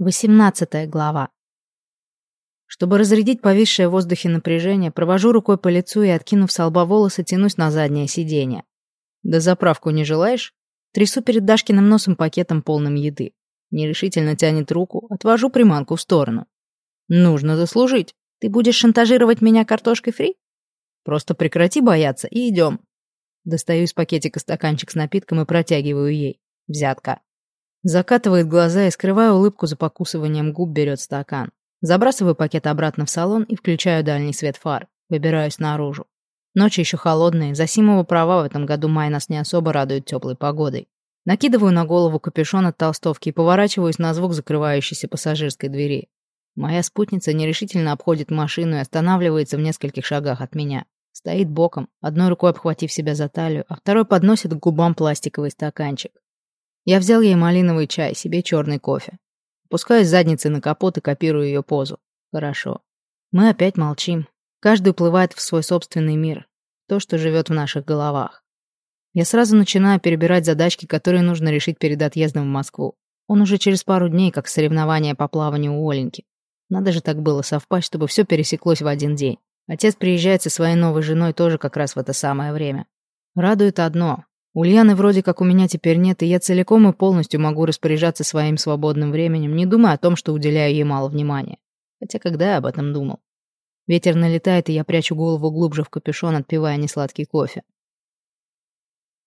Восемнадцатая глава. Чтобы разрядить повисшее в воздухе напряжение, провожу рукой по лицу и, откинув с лба волосы, тянусь на заднее сиденье. «Да заправку не желаешь?» Трясу перед Дашкиным носом пакетом полным еды. Нерешительно тянет руку, отвожу приманку в сторону. «Нужно заслужить. Ты будешь шантажировать меня картошкой фри?» «Просто прекрати бояться и идем». Достаю из пакетика стаканчик с напитком и протягиваю ей. Взятка. Закатывает глаза и, скрывая улыбку за покусыванием губ, берет стакан. Забрасываю пакет обратно в салон и включаю дальний свет фар. Выбираюсь наружу. Ночи еще холодные, за Симова права в этом году май нас не особо радует теплой погодой. Накидываю на голову капюшон от толстовки и поворачиваюсь на звук закрывающейся пассажирской двери. Моя спутница нерешительно обходит машину и останавливается в нескольких шагах от меня. Стоит боком, одной рукой обхватив себя за талию, а второй подносит к губам пластиковый стаканчик. Я взял ей малиновый чай, себе черный кофе. Опускаюсь задницей на капот и копирую ее позу. Хорошо. Мы опять молчим. Каждый уплывает в свой собственный мир. То, что живет в наших головах. Я сразу начинаю перебирать задачки, которые нужно решить перед отъездом в Москву. Он уже через пару дней, как соревнование по плаванию у Оленьки. Надо же так было совпасть, чтобы все пересеклось в один день. Отец приезжает со своей новой женой тоже как раз в это самое время. Радует одно. Ульяны вроде как у меня теперь нет, и я целиком и полностью могу распоряжаться своим свободным временем, не думая о том, что уделяю ей мало внимания. Хотя когда я об этом думал? Ветер налетает, и я прячу голову глубже в капюшон, отпивая несладкий кофе.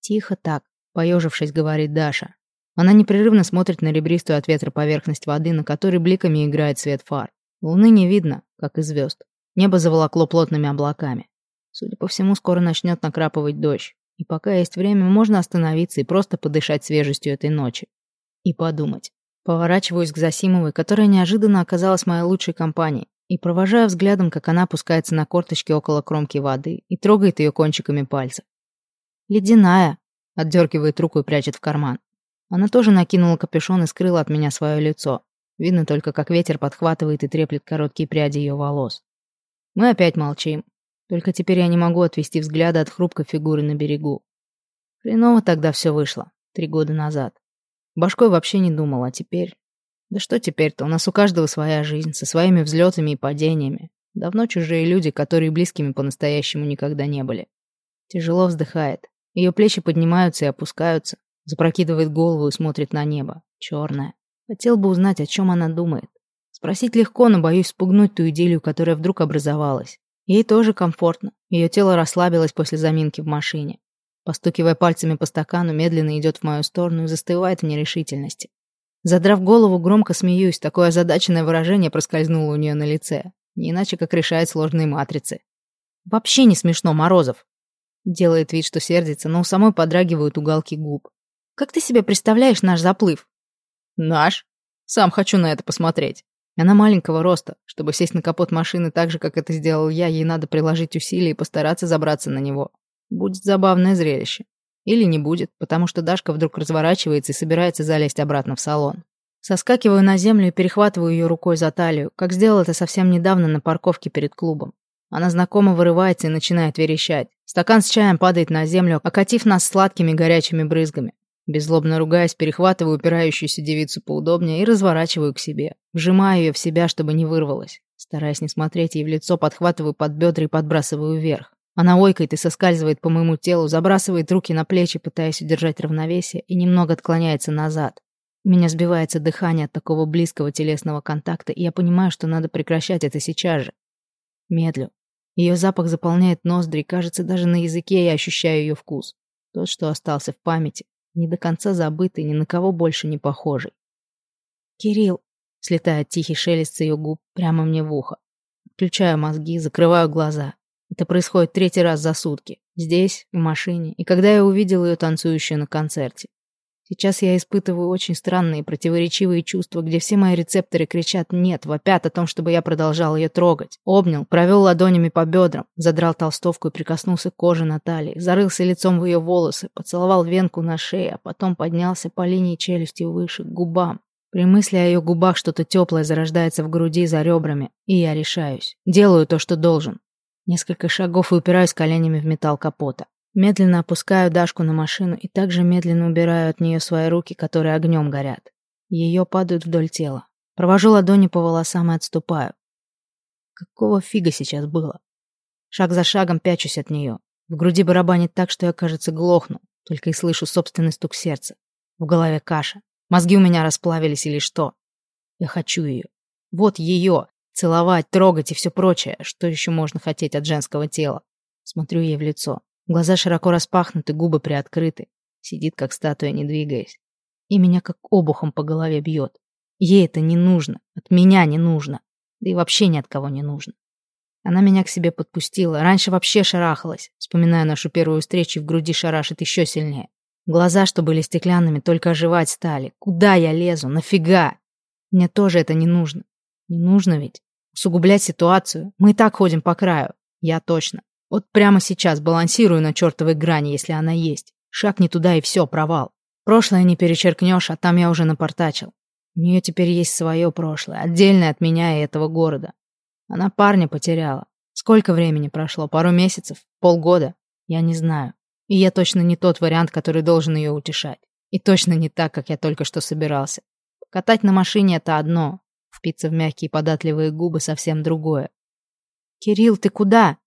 «Тихо так», — поежившись, говорит Даша. Она непрерывно смотрит на ребристую от ветра поверхность воды, на которой бликами играет свет фар. Луны не видно, как и звезд. Небо заволокло плотными облаками. Судя по всему, скоро начнет накрапывать дождь. И пока есть время, можно остановиться и просто подышать свежестью этой ночи. И подумать. Поворачиваюсь к Засимовой, которая неожиданно оказалась моей лучшей компанией, и провожаю взглядом, как она опускается на корточки около кромки воды и трогает ее кончиками пальцев. «Ледяная!» — отдергивает руку и прячет в карман. Она тоже накинула капюшон и скрыла от меня свое лицо. Видно только, как ветер подхватывает и треплет короткие пряди ее волос. Мы опять молчим. Только теперь я не могу отвести взгляда от хрупкой фигуры на берегу. Хреново тогда все вышло, три года назад. Башкой вообще не думал, а теперь... Да что теперь-то, у нас у каждого своя жизнь, со своими взлетами и падениями. Давно чужие люди, которые близкими по-настоящему никогда не были. Тяжело вздыхает. Ее плечи поднимаются и опускаются. Запрокидывает голову и смотрит на небо. Черное. Хотел бы узнать, о чем она думает. Спросить легко, но боюсь спугнуть ту идею, которая вдруг образовалась. Ей тоже комфортно. Ее тело расслабилось после заминки в машине. Постукивая пальцами по стакану, медленно идет в мою сторону и застывает в нерешительности. Задрав голову, громко смеюсь, такое озадаченное выражение проскользнуло у нее на лице. Не иначе, как решает сложные матрицы. «Вообще не смешно, Морозов!» Делает вид, что сердится, но у самой подрагивают уголки губ. «Как ты себе представляешь наш заплыв?» «Наш? Сам хочу на это посмотреть». Она маленького роста. Чтобы сесть на капот машины так же, как это сделал я, ей надо приложить усилия и постараться забраться на него. Будет забавное зрелище. Или не будет, потому что Дашка вдруг разворачивается и собирается залезть обратно в салон. Соскакиваю на землю и перехватываю ее рукой за талию, как сделал это совсем недавно на парковке перед клубом. Она знакомо вырывается и начинает верещать. Стакан с чаем падает на землю, окатив нас сладкими горячими брызгами. Беззлобно ругаясь, перехватываю упирающуюся девицу поудобнее и разворачиваю к себе. Вжимаю ее в себя, чтобы не вырвалась. Стараясь не смотреть ей в лицо, подхватываю под бедра и подбрасываю вверх. Она ойкает и соскальзывает по моему телу, забрасывает руки на плечи, пытаясь удержать равновесие, и немного отклоняется назад. Меня сбивается дыхание от такого близкого телесного контакта, и я понимаю, что надо прекращать это сейчас же. Медлю. Ее запах заполняет ноздри, кажется, даже на языке я ощущаю ее вкус. Тот, что остался в памяти, не до конца забытый, ни на кого больше не похожий. «Кирилл!» — слетает тихий шелест с ее губ прямо мне в ухо. Включаю мозги, закрываю глаза. Это происходит третий раз за сутки. Здесь, в машине, и когда я увидел ее танцующую на концерте. Сейчас я испытываю очень странные противоречивые чувства, где все мои рецепторы кричат «нет», вопят о том, чтобы я продолжал ее трогать. Обнял, провел ладонями по бедрам, задрал толстовку и прикоснулся к коже на талии, зарылся лицом в ее волосы, поцеловал венку на шее, а потом поднялся по линии челюсти выше, к губам. При мысли о ее губах что-то теплое зарождается в груди за ребрами, и я решаюсь. Делаю то, что должен. Несколько шагов и упираюсь коленями в металл капота. Медленно опускаю Дашку на машину и также медленно убираю от нее свои руки, которые огнем горят. Ее падают вдоль тела. Провожу ладони по волосам и отступаю. Какого фига сейчас было? Шаг за шагом пячусь от нее. В груди барабанит так, что я, кажется, глохну. Только и слышу собственный стук сердца. В голове каша. Мозги у меня расплавились или что? Я хочу ее. Вот ее. Целовать, трогать и все прочее. Что еще можно хотеть от женского тела? Смотрю ей в лицо. Глаза широко распахнуты, губы приоткрыты. Сидит, как статуя, не двигаясь. И меня как обухом по голове бьет. Ей это не нужно. От меня не нужно. Да и вообще ни от кого не нужно. Она меня к себе подпустила. Раньше вообще шарахалась. Вспоминая нашу первую встречу, в груди шарашит еще сильнее. Глаза, что были стеклянными, только оживать стали. Куда я лезу? Нафига? Мне тоже это не нужно. Не нужно ведь. Усугублять ситуацию. Мы и так ходим по краю. Я точно. Вот прямо сейчас балансирую на чертовой грани, если она есть. Шаг не туда и все, провал. Прошлое не перечеркнешь, а там я уже напортачил. У нее теперь есть свое прошлое, отдельное от меня и этого города. Она парня потеряла. Сколько времени прошло? Пару месяцев? Полгода? Я не знаю. И я точно не тот вариант, который должен ее утешать. И точно не так, как я только что собирался. Катать на машине — это одно. Впиться в мягкие податливые губы — совсем другое. «Кирилл, ты куда?»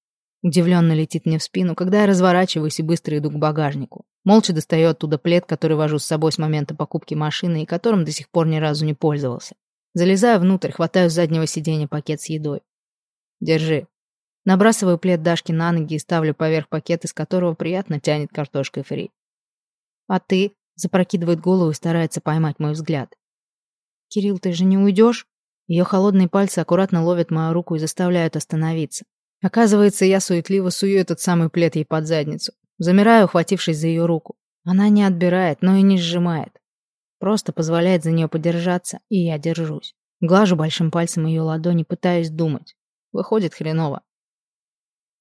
Удивленно летит мне в спину, когда я разворачиваюсь и быстро иду к багажнику. Молча достаю оттуда плед, который вожу с собой с момента покупки машины и которым до сих пор ни разу не пользовался. Залезаю внутрь, хватаю с заднего сиденья пакет с едой. Держи. Набрасываю плед Дашки на ноги и ставлю поверх пакет, из которого приятно тянет картошкой фри. А ты? Запрокидывает голову и старается поймать мой взгляд. Кирилл, ты же не уйдешь? Ее холодные пальцы аккуратно ловят мою руку и заставляют остановиться. Оказывается, я суетливо сую этот самый плед ей под задницу. Замираю, ухватившись за ее руку. Она не отбирает, но и не сжимает. Просто позволяет за нее подержаться, и я держусь. Глажу большим пальцем ее ладони, пытаюсь думать. Выходит хреново.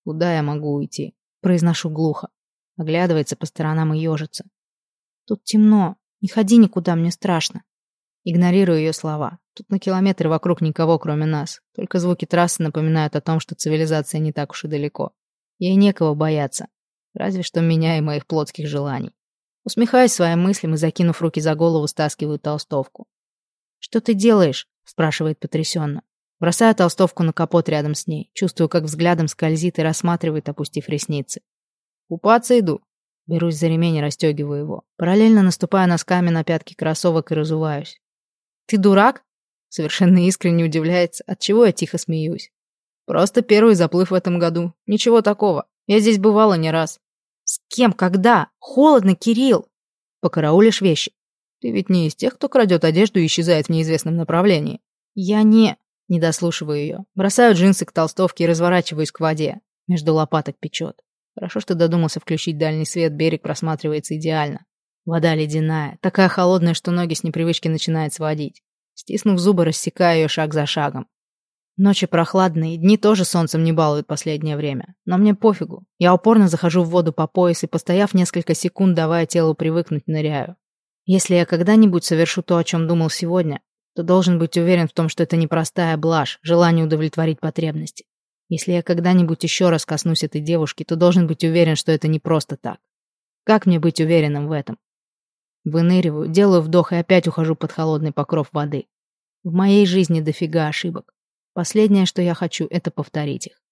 «Куда я могу уйти?» Произношу глухо. Оглядывается по сторонам и ежится. «Тут темно. Не ходи никуда, мне страшно». Игнорирую ее слова. Тут на километры вокруг никого, кроме нас. Только звуки трассы напоминают о том, что цивилизация не так уж и далеко. Ей некого бояться. Разве что меня и моих плотских желаний. Усмехаясь своим мыслям и закинув руки за голову, стаскиваю толстовку. «Что ты делаешь?» — спрашивает потрясенно. Бросаю толстовку на капот рядом с ней. Чувствую, как взглядом скользит и рассматривает, опустив ресницы. «Купаться иду». Берусь за ремень и расстегиваю его. Параллельно наступаю носками на пятки кроссовок и разуваюсь. «Ты дурак?» Совершенно искренне удивляется, от чего я тихо смеюсь. «Просто первый заплыв в этом году. Ничего такого. Я здесь бывала не раз». «С кем? Когда? Холодно, Кирилл!» «Покараулишь вещи. Ты ведь не из тех, кто крадет одежду и исчезает в неизвестном направлении». «Я не...» Не дослушиваю ее. Бросаю джинсы к толстовке и разворачиваюсь к воде. Между лопаток печет. Хорошо, что додумался включить дальний свет, берег просматривается идеально. Вода ледяная, такая холодная, что ноги с непривычки начинает сводить. Стиснув зубы, рассекаю ее шаг за шагом. Ночи прохладные, дни тоже солнцем не балуют последнее время. Но мне пофигу. Я упорно захожу в воду по пояс и, постояв несколько секунд, давая телу привыкнуть, ныряю. Если я когда-нибудь совершу то, о чем думал сегодня, то должен быть уверен в том, что это непростая блажь, желание удовлетворить потребности. Если я когда-нибудь еще раз коснусь этой девушки, то должен быть уверен, что это не просто так. Как мне быть уверенным в этом? Выныриваю, делаю вдох и опять ухожу под холодный покров воды. В моей жизни дофига ошибок. Последнее, что я хочу, это повторить их.